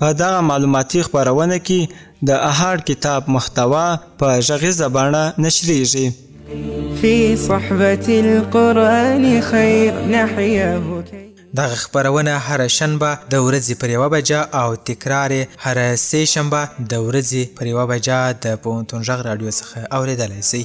په دغه معلوماتي خپرونه کې د اهاړ کتاب محتوا په غږیزه بڼه نشریږي في صحبة القرآن خير نحياه دغه خبرونه هر شنبه د ورځې پر یوه بجه او تکرار هر سه شنبه د ورځې پر یوه بجه د پونتون غږ رادیو څخه اوریدلای شئ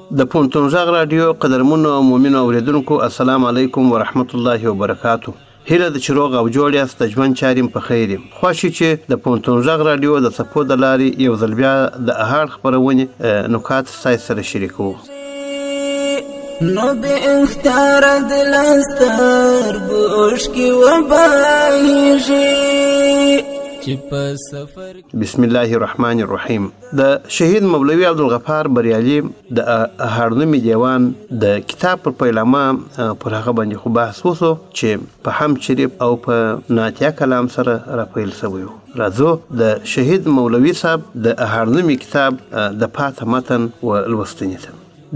د پوهنتون غږ راډیو قدرمنو او مومنو اوریدونکو السلام علیکم ورحمت الله وبرکاتو هیله ده چې روغ او جوړ یاست د ژوند چارې هم په خیر یم خوښ یو چې د پوهنتون غږ راډیو د څپو د لارې یو ځل بیا د اهاړ خپرونې نکات ستاسو سره شریکوو نو به اختیار د لستر بوش کی وبایږي چې په سفر بسم الله الرحمن الرحیم د شهید مولوي عبدالغفار بریالي د هاړنومي دیوان د کتاب پر پیلامه پر هغه باندې خو بحث وسو چې په حمد شریف او په ناتیا کلام سره راپیل شوی و راځو د شهید مولوي صاحب د اهاړنومي کتاب د پاته متن و لوستنې ته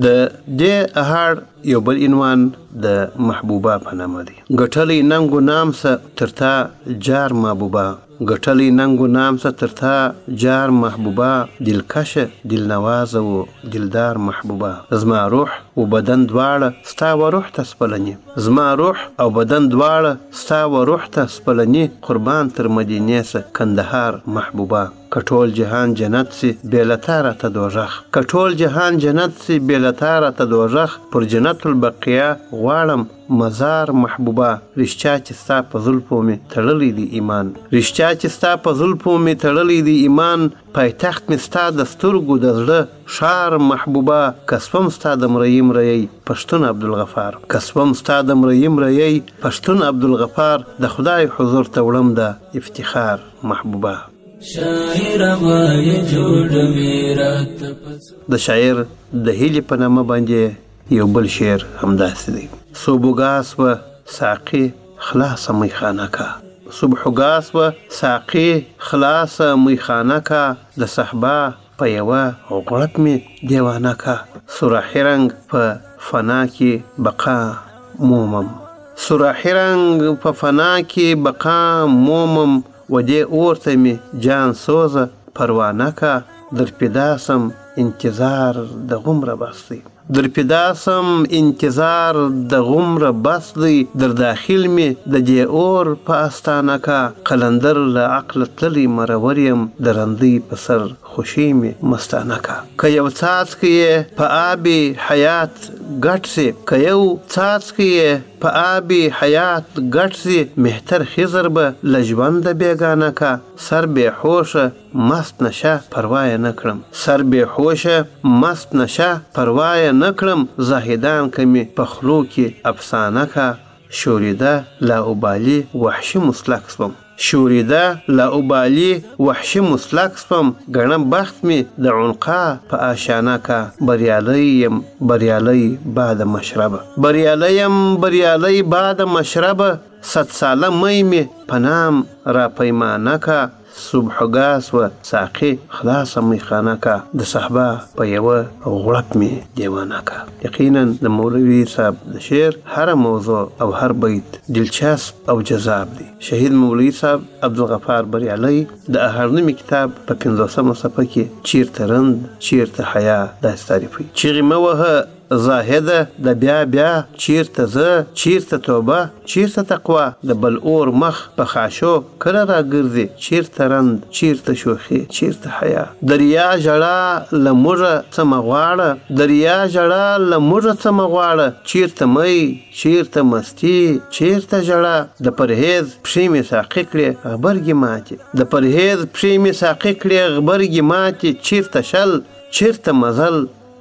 د دې اهاړ یو بل عنوان د محبوبه په نامه دی ګټلی ننګ و نام سه تر تا جار محبوبه ګټلی ننګ و نام ته تر تا جار محبوبه دلکشه دلنوازه و دلدار محبوبه زما روح و بدن دواړه ستا و روح ته سپلني زما روح او بدن دواړه ستا و روح ته سپلني قربان تر مدینې سه کندهار محبوبه که ټول جهان جنت سي بې له تا راته دوژخ که ټول جهان جنت سي بې له تا راته دوژخ پر جنت البقیع غواړم مزار محبوبه رشتیا چې ستا په زلفو مې تړلی دی ایمان رشتیا چې ستا په زلفو مې تړلی دی ایمان پایتخت مې ستا د سترګو د زړه ښار محبوبه که سوم ستا د مريي مريی پښتون عبدالغفار که سوم ستا د مريي مريی پښتون عبدالغفار د خدای حضور ته وړم د افتخار محبوبه شاعر وای جوړ میرا د شاعر د هیلې په نامه باندې یو بل شعر همداسې دی صوبګاس و ساقې خلاصه میخانه کا صبحګاس و ساقې خلاصه میخانه کا د صحبا په یوه غړپ مې دیوانه کا سراحي رنګ په فنا کې بقا مومم سراحي رنګ په فنا کې بقا مومم و دې اور ته مې جان سوزه پروا نه کا در فدا سم انتظار د غومره بس دی در فدا سم انتظار د غومره بس دی در داخل مې د دې اور په استانه کا قلندر له عقله تللی مرور یم د رندۍ په سر خوشی می مستانه کا. که یو څاڅکی یې په آب حیات ګډ شي که یو څاڅکی یې په آب حیات ګډ شي مهتر خضر به له ژونده بېګانه کا سر بې هوشه مست نشه پروا یې نه کړم سر بې هوشه مست نشه پروا یې نه کړم زاهدان که مې په خلو کې افسانه کا شوريده لا اوبالي وحشي مسلک سوم شوريده لا اوبالي وحشي مسلک سوم ګڼه بخت مي د عنقا په آشيانه کا بريالی يم بريالی باده مشربه بريالی يم بريالی باده مشربه ست ساله مي مي په نام را پيمانه کا صبح ګاه سوه ساقې خلاصه میخانه کا د صحبا په یوه غوړپ مې دیوانه کا یقینا د مولوي صاحب د شعر هره موضوع او هر بیت دلچسپ او جذاب دي شهید مولوي صاحب عبدالغفار بریالی د اهرنمي کتاب په پنځوسمه صفحه کې چیرته رند چیرته حیا داسې تعریفوي چیغې مه وهه زاهده د بیا بیا چیرته زه چیرته توبه چیرته تقوا د بل اور مخ په خاشو کله راګرځي چیرته رند چیرته شوخي چیرته حیا د ریا ژړا له موږه څه مه غواړه د ریا ژړا له موږه څه مه غواړه چیرته می چیرته مستی چیرته ژړا د پرهیز پښې مې ساقي کړې غبرګې ماتې د پرهیز پښې مې ساقي کړې غبرګې ماتې چیرته شل چیرته مزل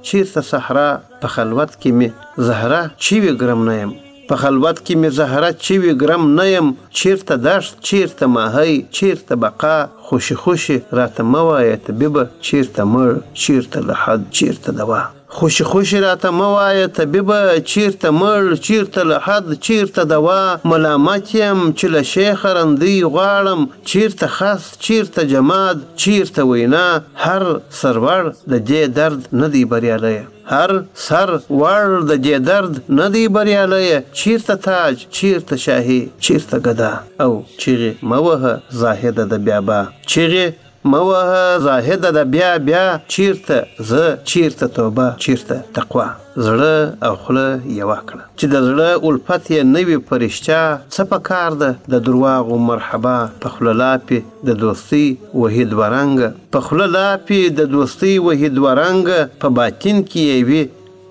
چیرته صحرا په خلوت کې مې زهره چیوې ګرم نه یم په خلوت کې مې زهره چیوې ګرم نه یم چیرته دښت چیرته ماهی چیرته بقا خوشې خوشې راته مه وایه طبیبه چیرته مړ چیرته لحد چیرته دوا خوشې خوشې راته مه وایه طبیبه چیرته مړ چیرته لحد چیرته دوا ملامت یم چې له شیخه رندۍ غواړم چیرته خس چیرته جماد چیرته وینا هر سروړ د دې درد نه دی بریالی هر سر وړ د دې درد نه دی بریالی چیرته تاج چیرته شاهي چیرته ګدا او چیغې مه وهه زاهده د بیا با چیغې مه وهه زاهده د بیا بیا چیرته زه چیرته توبه چیرته تقوا. زړه او خوله یوه کړه چې د زړه الفت یې نه وي په رښتیا څه په کار ده د درواغو مرحبا په خوله لاپې د دوستۍ وهي دوه رنګه په خوله لاپې د دوستۍ وهي دوه رنګه په باطن کې یې وي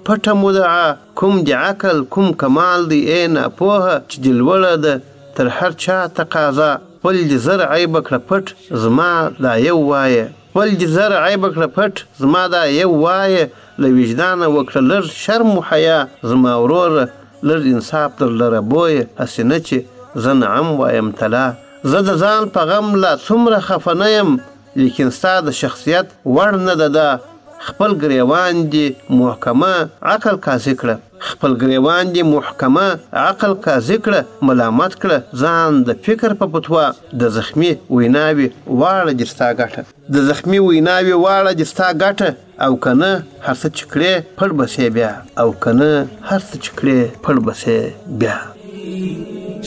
پټه مدعا کوم د عقل کوم کمال دی ای ناپوهه چې د لوړه ده تر هر چا تقاضا خپل د زر عیبه کړه پټ زما دا یو وایه خپل دي زر عیبه کړه پټ زما دا یو وایه له وجدانه وکړه لږ شرم و حیا زما وروره لږ انصاف در لره بویه هسې نه چې زه نعم وایم تلا زه د ځان په غم لا څومره خفه نه یم لیکن ستا د شخصیت وړ نه ده دا خپل ګریوان دي محکمه عقل قاضي کړه. خپل ګرېوان دې محکمه عقل قاضي کړه ملامت کړه ځان د فکر په فتوا د زخمي ویناوې واړه دې ستا ګټه د زخمي ویناوې واړه دې ستا ګټه او که نه هر څه چې کړې پړ به شې بیا او که نه هر څه چې کړې پړ به شې بیا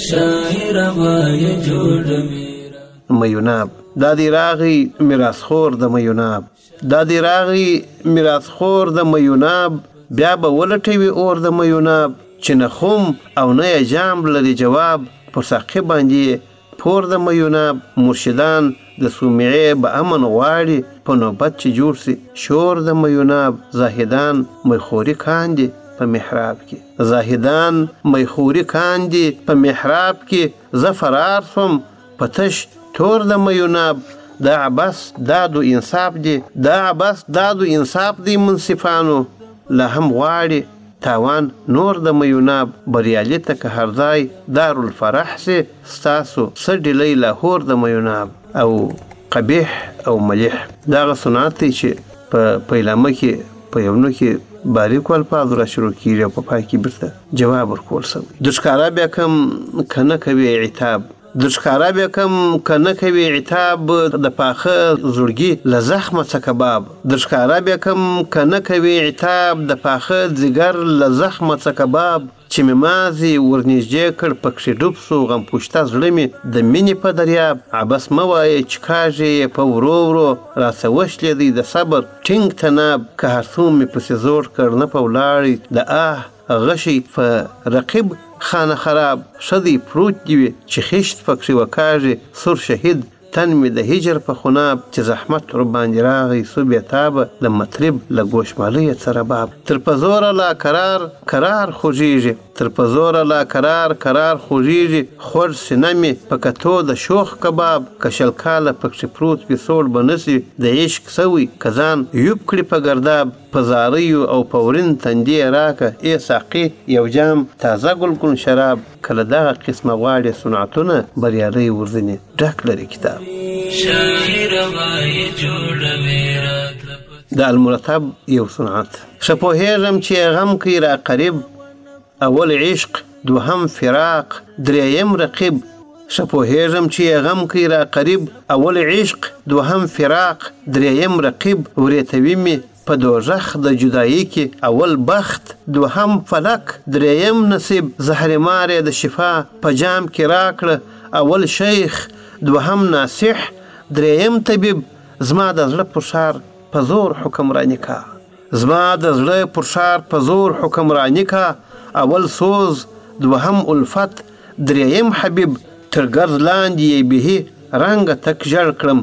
شاعر ما یې جوړ میرا میوناب دا دی راغی میراث خور د میوناب دا دی راغی میراث خور د میوناب بیا به ولټوي اور د میوناب چې نه خم او نه یې جام لري جواب په ساقي باندې یې پور د میوناب مرشدان د صومعې به امن غواړي په نوبت چې جوړ شي شور د میوناب زاهدان میخوري کاندي په محراب کې زاهدان میخوري کاندي په محراب کې زه فرار سوم په تش تور د ميوناب دا عبث داد و انصاف دي دا عبث داد و انصاف دي منصفانو لا هم غواړي تاوان نور د ميوناب بريالي ته که هرځای دار الفرح سي ستاسو څه ډيلۍ لاهور د ميوناب او قبيح او مليح دا هغه صنعت دی چي په پيلامه کي په يونو کي باریکو الفاظو را شروع کيږي او په پای کي بيرته جواب ورکول سوی دښکارا بیا کم که نه کوي عتاب دښکارا بیا کم که نه کوي عتاب د پاخه زړګي له زخمه څه کباب دښکارا بیا کم که نه کوي عتاب د پاخه ځیګر له زخمه څه کباب چې مې مازې ورنږدې کړ پکښې ډوب سو غم پوشته زړه مې د مینې په دریاب عبث مه وایه چې کاږې یې په ورو ورو راڅه وشلېدی د صبر ټینګ تناب که هرڅوم مې پسې زور کړ نه په ولاړی د اه غشی په رقیب خانه خراب ښه دی پروت دی وي چې خیشت پکښې وکاږې سور شهید تن مې د هجر په خوناب چې زحمت ورباندې راغی سو بې تابه د مطرب له ګوشمالیه څه رباب تر په زوره لا کرار کرار خوږیږې. تر په زوره لا کرار کرار خوږېږي خوږ سینه مې په کتو د شوخ کباب که شل کاله پکښې پروت وي سوړ به نه شي د عشق شوی که ځان یوب کړي په ګرداب په زاریو او په ورین تندي راکه ای ساقي یو جام تازه ګلګون شراب که له دغه قسمه غواړې صنعتونه بریالی ورځینې ډک لري کتاب. د المرتب یو صنعت. ښه پوهېږم چې غم کوي راقريب اول عشق دوهم فراق درېيم رقيب ښه پوهېږم چې غم کوي راقريب اول عشق دوهم فراق درېيم رقيب ورېتوي مې په دوزخ د جدايي کې اول بخت دوهم فلک درېيم نصيب زهرمارې د شفا په جام کې راکړه اول شيخ دوهم ناصح درېيم طبيب زما د زړه پرسر په زور حکمرانی کا زما د زړه پر ښار په زور حکمرانی کا اول سوز دوهم الفت دریم حبیب تر ګرد لاندی یی بهی رنګ تک ژړ کړم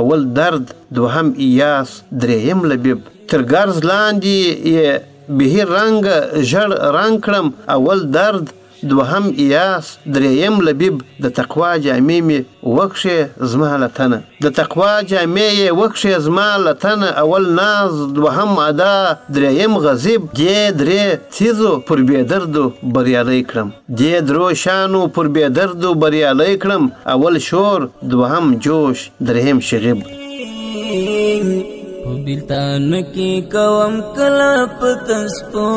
اول درد دوهم ایاس دریم لبیب تر ګرد لاندی یی بهی رنګ ژړ رنګ کړم اول درد دوهم اياس درېيم لبيب د تقوا جامې مې وکښې زما له تنه د تقوا جامې يې وکښې زما له تنه اول ناز دوهم ادا درېيم غضب دې درې څيزو پر بې دردو بريالی کړم دې درو شانو پر بې دردو بريالی کړم اول شور دوهم جوش درېيم شغب په بلتان کې کوم کله په تسپو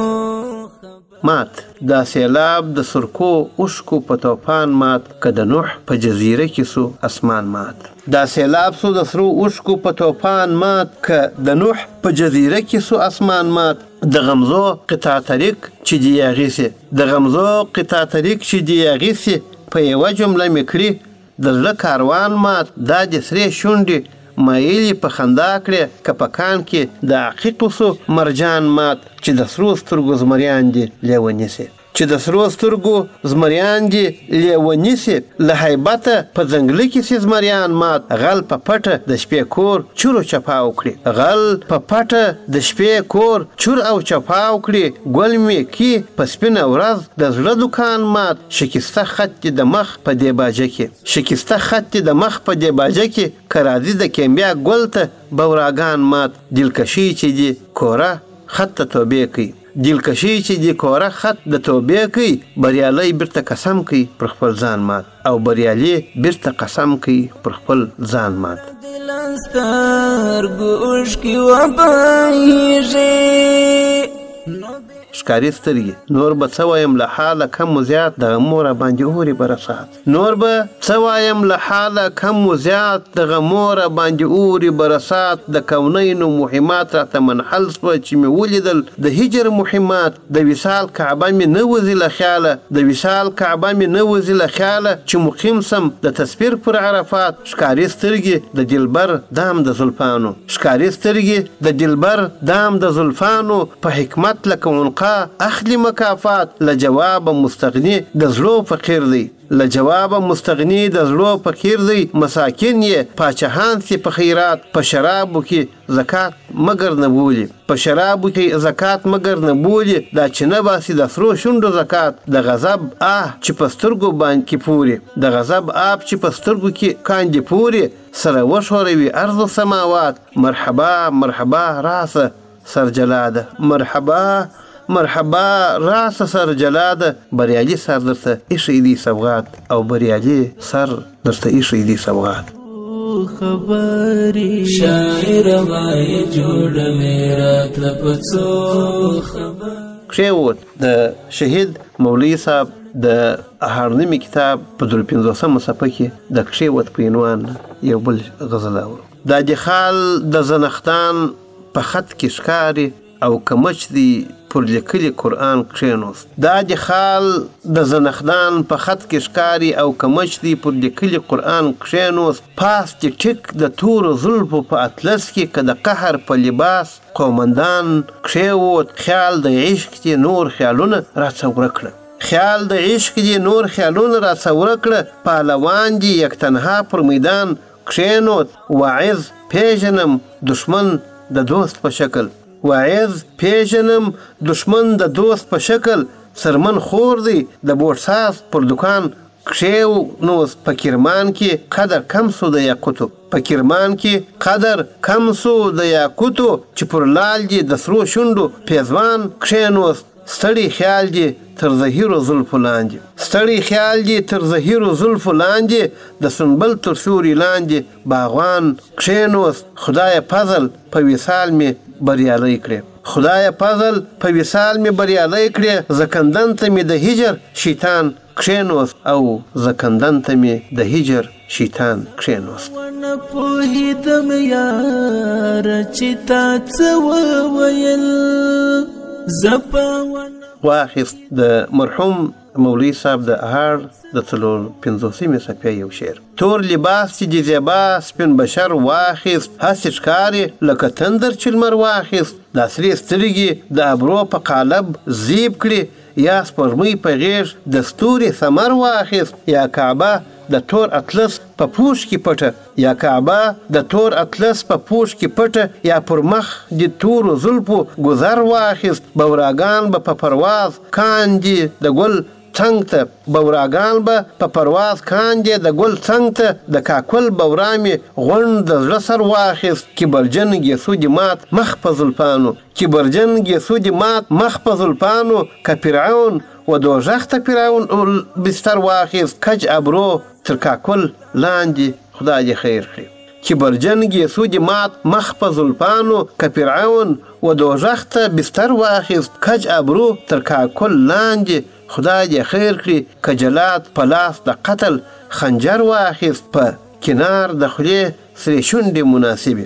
مات د سیلاب د سرکو اوښکو په توپان مات که د نوح په جزیره کې شو اسمان مات د سیلاب شو د سرو اوښکو په توپان مات که د نوح په جزیره کې شو اسمان مات د غمزو قطع طریق چې دی اغیسي د غمزو قطع طریق چې دی اغیسي په یوه جمله مې کړي د زړه کاروان مات دا دې سرې شونډې مايلې په خندا کړې که په کان کې د عقيقو شو مرجان مات چې د سرو سترګو زمريان دې لېوني شي چې د سرو سترګو زمريان دې لېوني شي له هيبته په ځنګلکې شي زمريان مات غل په پټه د شپې کور چور او چپاو کړي غل په پټه د شپې کور چور او چپاو کړي ګل مې کي په سپينه ورځ د زړه دوکان مات شکسته خط دې د مخ په دې باجه کې شکسته خط دې د مخ په دې باجه کې که راځي د کیمبیا ګل ته بوراګان مات دلکشي چې دې کوره خط ته توبې کړي دلکشي چې دې کوره خط د توبې کړي بریالی بیرته قسم کړي پر خپل ځان مات او بریالي بیرته قسم کړي پر خپل ځان مات سترګو اوښکې وبهیږي ښکاري سترګي نور به څه وایم له حاله کم مو زیات د غمو را باندې اوري بره ساعت نور به څه وایم له حاله کم مو زیات د غمو را باندې اوري بره ساعت د کونینو مهمات راته منحل سوه چې مې ولیدل د هجر مهمات د وصال کعبه مې نه وځي له خیاله د وصال کعبه مې نه وځي له خیاله چې مقیم سم د تسفیر پر عرفات ښکاري سترګي د دلبر دام د زلفانو ښکاري سترګي د دلبر دام د زلفانو په حکمت لکه عنقا اخلي مکافات له جوابه مستغني د زړو فقير دی له جوابه مستغني د زړو فقير دی مساکين يې پاچهان سي په خيرات په شرابو کي زکات مګر نه بولي په شرابو کي زکات مګر نه بولي دا چي نه باسي د سرو شونډو زکات د غضب آه چي په سترګو باندي کي پوري د غضب آب چي په سترګو کي کاندي پوري سره وښوروي ارض و سماوات مرحبا مرحبا راسه سرجلاده مرحبا مرحبا راسه سرجلاده بریالي سر درته ایښی دی سوغات او بریالي سر درته ایښی دی سوغات خبرې شاعر وای جوړ مې راتل پڅو خبر کښېوت د شهید مولوی صاحب د هارنمی کتاب په درو پنځوسمه صفحه کې د کښېوت په عنوان یو بل غزل اورو دا د خال د زنختان په خط کې ښکاري او که مچ دي پر لیکلي قرآن کښېنوست. دا دي خال د زنخدان په خط کې ښکاري او که مچ دي پر لیکلي قرآن کښېنوست. پاس دي ټیک د تورو زلفو په اطلس کې که د قهر په لباس قومندان کښېووت. خیال د عشق دي نور خیالونه راڅه ورک کړه. خیال د عشق دي نور خیالونه راڅه ورک کړه پهلوان دي یک تنها پر میدان کښېنوت، وعظ، پېژنم، دښمن، د دوست په شکل. وعظ، پېژنم، دښمن، د دوست په شکل، څرمن خور دی، د بوټ ساز، پر دوکان کښېنوست، په کرمان کې قدر کم شو د یاقوتو، په کرمان کې قدر کم شو د یاقوتو، چې پر لعل دې د سرو شونډو پېزوان کښېنوست، ستړی خیال دې تر زهیرو زلفو لاندې. ستړی خیال دې تر زهیرو زلفو لاندې د سنبل تر سیوري لاندې باغوان کښېنوست خدایه پزل په وصال مې بریالی کړې خدایه پزل په وصال مې بریالی کړې زکندن ته مې د هجر شیطان کښېنوست او زکندن ته مې د هجر شیطان کښېنوست. ونه پوهېدم یاره چې تا څه وویل زه په ونه. واخیست د مرحوم مولوي صاحب د اهاړ د څلور پنځوسمې صفحې یو شعر تور لباس چې دې زېبا سپین بشر واخیست هسې ښکارې لکه تندر چې لمر واخیست دا سرې سترګې د ابرو په قالب زېب کړې یا سپوږمۍ په غېږ د ستوري ثمر واخیست یا کعبه د تور اطلس په پوښ کې پټه یا کعبه د تور اطلس په پوښ کې پټه یا پر مخ دې تورو زلفو ګذر واخیست بوراګان به په پرواز کاندې د ګل څنګ ته بوراګان به په پرواز کاندې د ګل څنګ ته د کاکل بورا مې غونډ د زړه سر واخیست کبرجن ګېسو دې مات مخ په زلفانو چی برجن ګیسو دی مات مخ په زلفانو که فرعون و دوژخ ته فرعون ال بستر واخیست کج ابرو تر کاکل لاندی خدای دی خیر کړی چی برجن ګیسو دی مات مخ په زلفانو که فرعون و دوژخ ته بستر واخیست کج ابرو تر کاکل لاندی خدای دی خیر کړی که جلاد په لاس د قتل خنجر واخیست په کنار د خولې سرې شونډې مناسبې.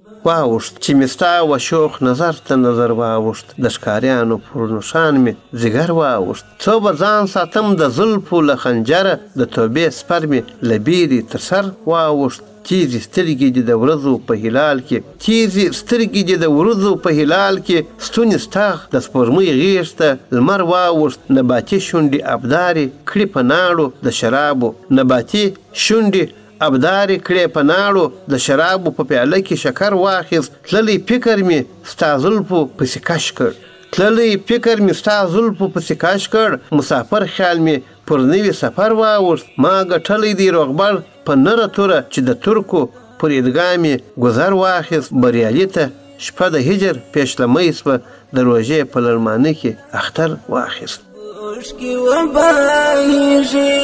واوښت چې مې ستا و شوخ نظر ته نظر واوښت د ښکاریانو پر نښان مې ځیګر واوښت څو به ځان ساتم د زلفو له خنجره د توبې سپر مې له بیرې تر سر واوښت تیزې سترګې دې د ورځو په هلال کې تیزې سترګې دې د ورځو په هلال کې ستوني ستغ د سپورمۍ غیږ ته لمر واوښت نباتي شونډې ابدارې کړي په ناړو د شرابو نباتي شونډې ابداري کړې په ناړو د شرابو په پياله کې شکر واخيست تللی فکر مې ستا زلفو پسې کش کړ تللی فکر مې ستا زلفو پسې کش کړ مسافر خيال مې پر نوي سفر واوښت ما ګټلی دی روغبړ په نره توره چې د ترکو پر عيدګاه مې ګذر واخيست بريالي ته شپه د هجر پيشلمۍ شوه د روژې په لړماني کې اختر واخيست. اوشکی وبایږي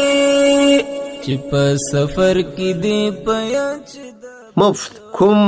چې په سفر کې دی پیا چې مفت کوم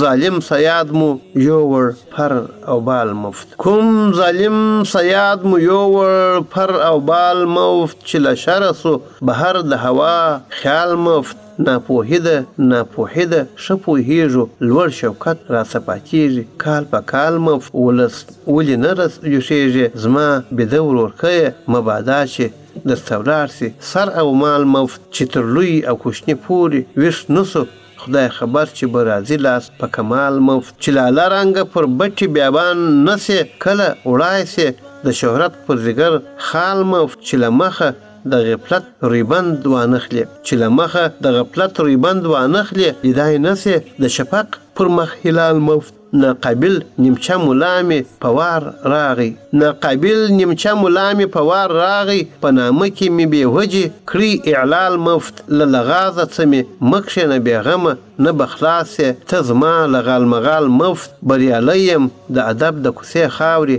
ظالم سیاد مو یوړ پر او بال مفت کوم ظالم سیاد مو یوړ پر او بال مفت چې له شر سو بهر د هوا خیال مفت ناپوهي ده ناپوهي ده ښه پوهیږو لوړ شوکت راڅپا کیږي کال په کال مو ولس ولي نه رس جوښیږي زما بیده ورورکیه مبادا چي درته ولاړ سي سر او مال مو چي تر لوی او کوشني پوري ویښ نسو خدای خبر چي به راځي لاس په کمال مو چي لالا رنګه پر بټي بیابان نه سې کله وړای سې د شهرت پر ځیګر خال مو چي له مخه د غفلت ریبند وانخلې چې له مخه د غفلت ریبند وانخلې لیدای نه شې د شفق پر مخ هلال مفت ناقابل نیمچه ملا مې په وار راغی ناقابل نیمچه ملا مې په وار راغی په نامه کې مې بې وجې کړی اعلال مفت له لغازه څه مې مه کښېنه بې غمه نه به خلاص شې ته زما له غالمغال مفت بریالی یم د ادب د کوڅې خاورې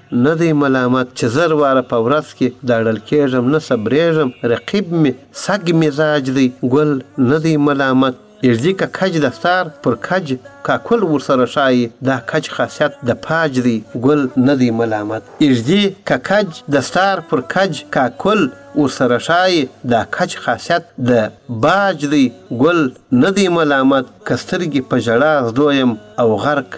نه دی ملامت چې زر واره په ورځ کې داړل کېږم نه صبرېږم رقیب مې سګ مزاج دی ګل نه دی ملامت ېږدي که کج د سر پر کج کاکل ورسره ښايي دا کج خاصیت د پاج دی ګل نه دی ملامت ېږدي که کج د سر پر کج کاکل ورسره ښايي دا کج خاصیت د باج دی ګل نه دی ملامت که سترګې په ژړا زلو یم او غرق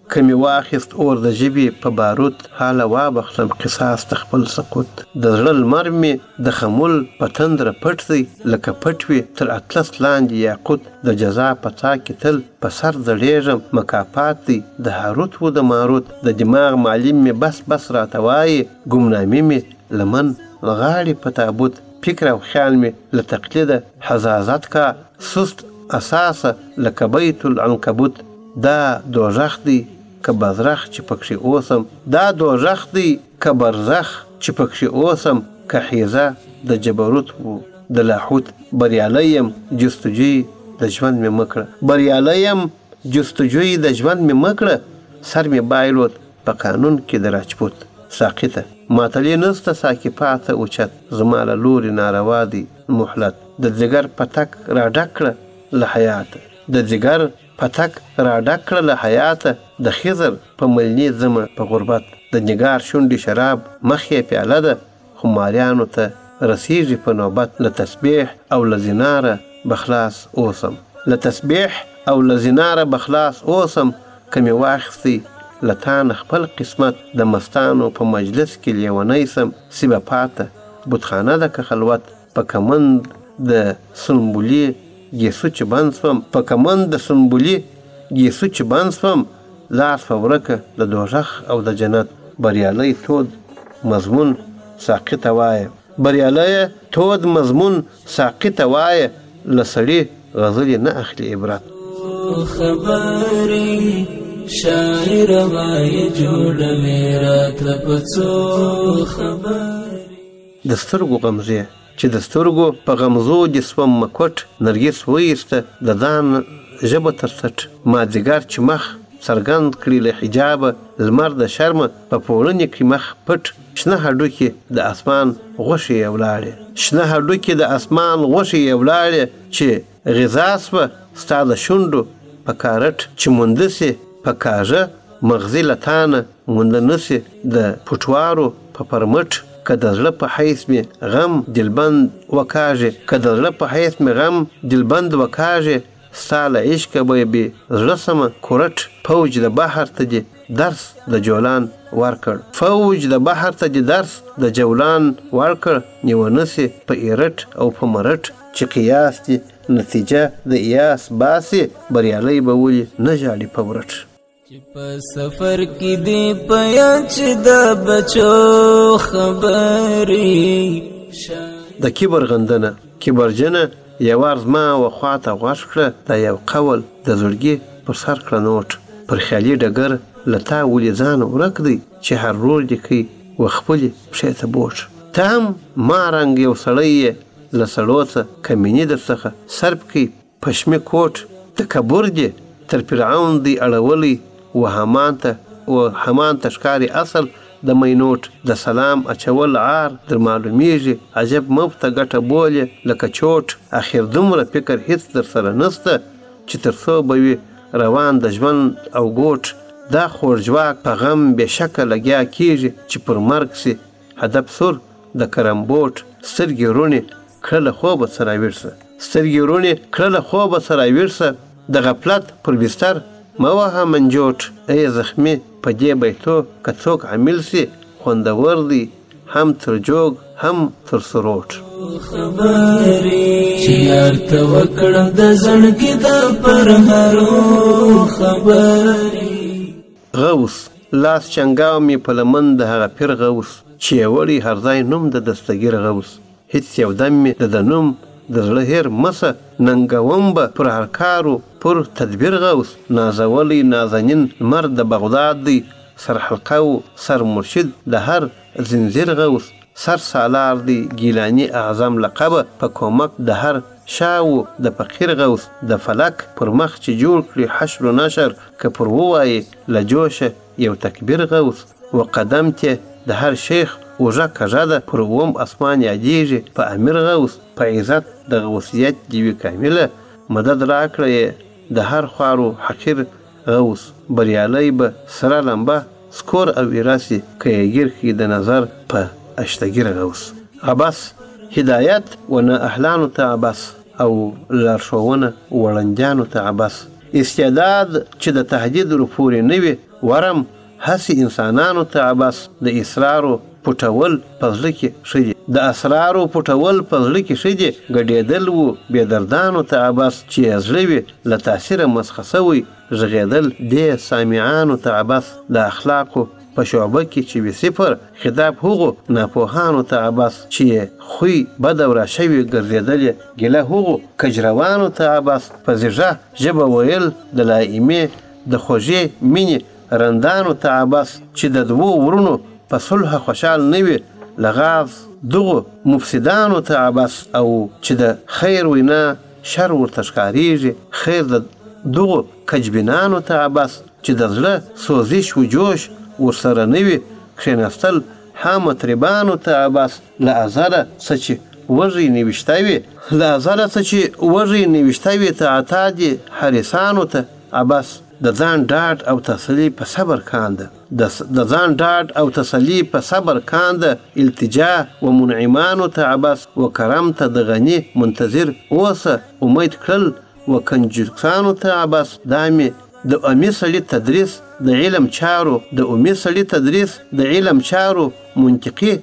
که مې واخیست اور د ژبې په باروت هله وابخښم قصاص د خپل سقوط د زړه لمر مې د خمول په تندره پټ دی لکه پټ وي تر اطلس لاندې یاقوت د جزا په څاه کې تل په سر ځړېږم مکافات دی د هاروت و د ماروت د دماغ معلم مې بس بس راته وايې ګمنامي مې لمن غاړي په تابوت فکر او خیال مې له تقلیده حزازت کا سست اساسه لکه بیت العنکبوت دا دوژخ دی که بزرخ چې پکښې اوسم. دا دوژخ دی که برزخ چې پکښې اوسم که حیزه د جبروت وو د لاحوت بریالی یم جستجوی د ژوند مې مه کړه بریالی یم جستجوی د ژوند مې مه کړه سر مې بایلود په قانون کې د راجپوت ساقطه ماتلې نسته ساقي پاڅه اوچت زما له لورې ناروا دی محلت د ځیګر پتک راډک کړه له حیاته د ځیګر پتک راډک کړه له حیاته د خضر په ملني ځمه په غربت د نګار شونډې شراب مخ یې پیاله ده خماریانو ته رسیږي په نوبت له تسبیح او له زناره به خلاص اوسم له تسبیح او له زناره به خلاص اوسم که مې واخیستی له تانه خپل قسمت د مستانو په مجلس کې لیونی سم سي به پاته بتخانه ده که خلوت په کمند د سنبلي ګیسو چې بند شوم په کمند د سنبلي ګیسو چې بند شوم لاس په ورکه د دوژخ او د جنت بریالی تود مضمون ساقي ته وایه بریالی تود مضمون ساقي ته وایه له سړي غزلې نه اخلي عبرت خبرې شاعر وای جوړوي راته په څو خبر د سترګو غمزې چې د سترګو په غمزو دې شوم مکوټ نرګس وایسته د ځان ژبه تر څټ مازدیګر چې مخ څرګند کړي له حجابه لمر د شرمه په پوړنې کښې مخ پټ شنه هډوکې د اسمان غوښې یې ولاړې شنه هډوکې د اسمان غوښې یې ولاړې چې غذا شوه ستا له شونډو په کارټ چې مونده شي په کاږه مغزي له تانه مونده نه شي د پټوارو په پرمټ که د زړه په حیث مې غم دلبند وکاږې که د زړه په حیث مې غم دلبند وکاږې ستا له عشقه به بې زړه شمه کورټ فوج د بحر ته دې درس د جولان ورکړ فوج د بحر ته دې درس د جولان ورکړ نیونه شي په ایرټ او په مرټ چی قیاس دی نتیجه د ایاس باسی بریالی به ولی نه ژاړی په ورټ. چې په سفر کې دی په یا چې د بچو خبرې د کبر غندنه کبرجنه یوار زما و خواته غوږ کړه دا یو قول د زړګي پر سر کړه نوټ پر خیالي ډګر له تا ولې ځان ورک دی چې هر رول دې کوي و خپلې پښې ته بوټ ته هم ما رنګ یو سړی یې له سړو څه کمینی درڅخه سرپ کی پشمی کوټ تکبر دی تر فرعون دی اړولی وهامان ته او همان ته ښکاری اصل د مینوټ د سلام اچول عار درمعلومیږی عجب مفته ګټه بولی لکه چوټ اخیر دومره فکر هیڅ درسره نشته چی تر څو به وی روان د ژوند او ګوټ دا خوړجواک په غم بی شکه لګیا کیږی چی پر مرګ سی هدف سور د کرمبوټ سترګې روڼې کړه له خوبه څه راویښ شه سترګې روڼې کړه له خوبه څه راویښ شه د غفلت پر بستر مه وهه منجوټ ای زخمي په دې بیتو که څوک عامل شي خوندور دی هم تر جوګ هم تر سروټ. خبرې چې یار ته وکړم د زړګي د پرهرو خبرې غوث، لاس چنګاو مې په لمن د هغه پیر غوث چې یې وړی هرځای نوم د دستګیر غوث هیڅ یو دم مې د ده نوم د زړه هیر مه سه ننګوم به پر هرکارو پر تدبیر غوث نازولی نازنین لمر د بغداد دی سرحلقه و سر مرشد د هر ځنځیر غوث سر سالار دی ګیلانی اعظم لقب په کومک د هر شا وو د فقیر غوث د فلک پر مخ چی جوړ کړی حشر و نشر که پر ووایی له جوشه یو تکبیر غوث و قدم ته د هر شیخ اوږه کږه ده پر اووم اسمان یادیږی په امیر غوث په عزت د غوثیت دی وی کامله مدد راکړه یی د هر خوارو حقیر غوث بریالی به سره لمبه سکور او ایراسي کیه ګیر کښي د نظر په اشته ګیر غوث عباس هدایت و نا اهلانو ته عباس او لارښوونه وړندیانو ته عباس استعداد چې د تهدید ورپورې نه وي ورم هسې انسانانو ته عبث د اسرارو پټول په زړه کې ښه دي د اسرارو پټول په زړه کې ښه دي ګډېدل وو بې دردانو ته عبث چې يې زړه وي له تاثيره مسخه شوی ږغېدل دې سامعانو ته عبث د اخلاقو په شعبه کې چې وي صفر خطاب هغو ناپوهانو ته عبث چې يې خوی بد او راشوي ګرځېدل يې ګيله هغو کجروانو ته عبث په زيږه ژبه ويل د لائمې د خوږې مينې رندانو ته عبث چي د دوو وروڼو په صلح خوشحال نه وي لغاز دغو مفسدانو ته عبث او چي د خير وينا شر ورته ښکاريږي خير د دغو کج بينانو ته عبث چي د زړه سوزش وجوش ورسره نه وي کښيناستل ها مطربانو ته عبث له ازله څه چي وږی نوشته وي له ازله څه چي وږی نوشته وي ته عطا دي حريصانو ته عبث. د ځان ډاډ او تسلي په صبر کانده د د ځان ډاډ او تسلي په صبر کانده التجا و منعمانو ته عبس و کرم ته د غني منتظر اوسه اميد کړل و کنجوسانو ته عبس دا مې د امي سړي تدريس د علم چارو د امي سړي تدريس د علم چارو منطقي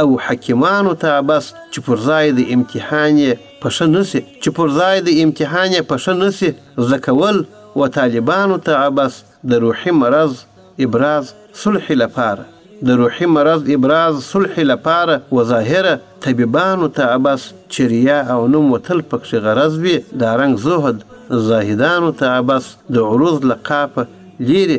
او حکیمانو ته بس چې پر ځای د امتحان یې په ښه نه شي چې پر ځای د امتحان یې په ښه نه شي زده کول و طالبانو ته عبس د روحي مرض ابراز صلحې لپاره د روحي مرض ابراز صلحې لپاره و ظاهره طبیبانو ته عبس چې ریا او نوم و تل پکښې غرض وي دا رنګ زهد زاهدانو ته عبس د عروض له قافه لیرې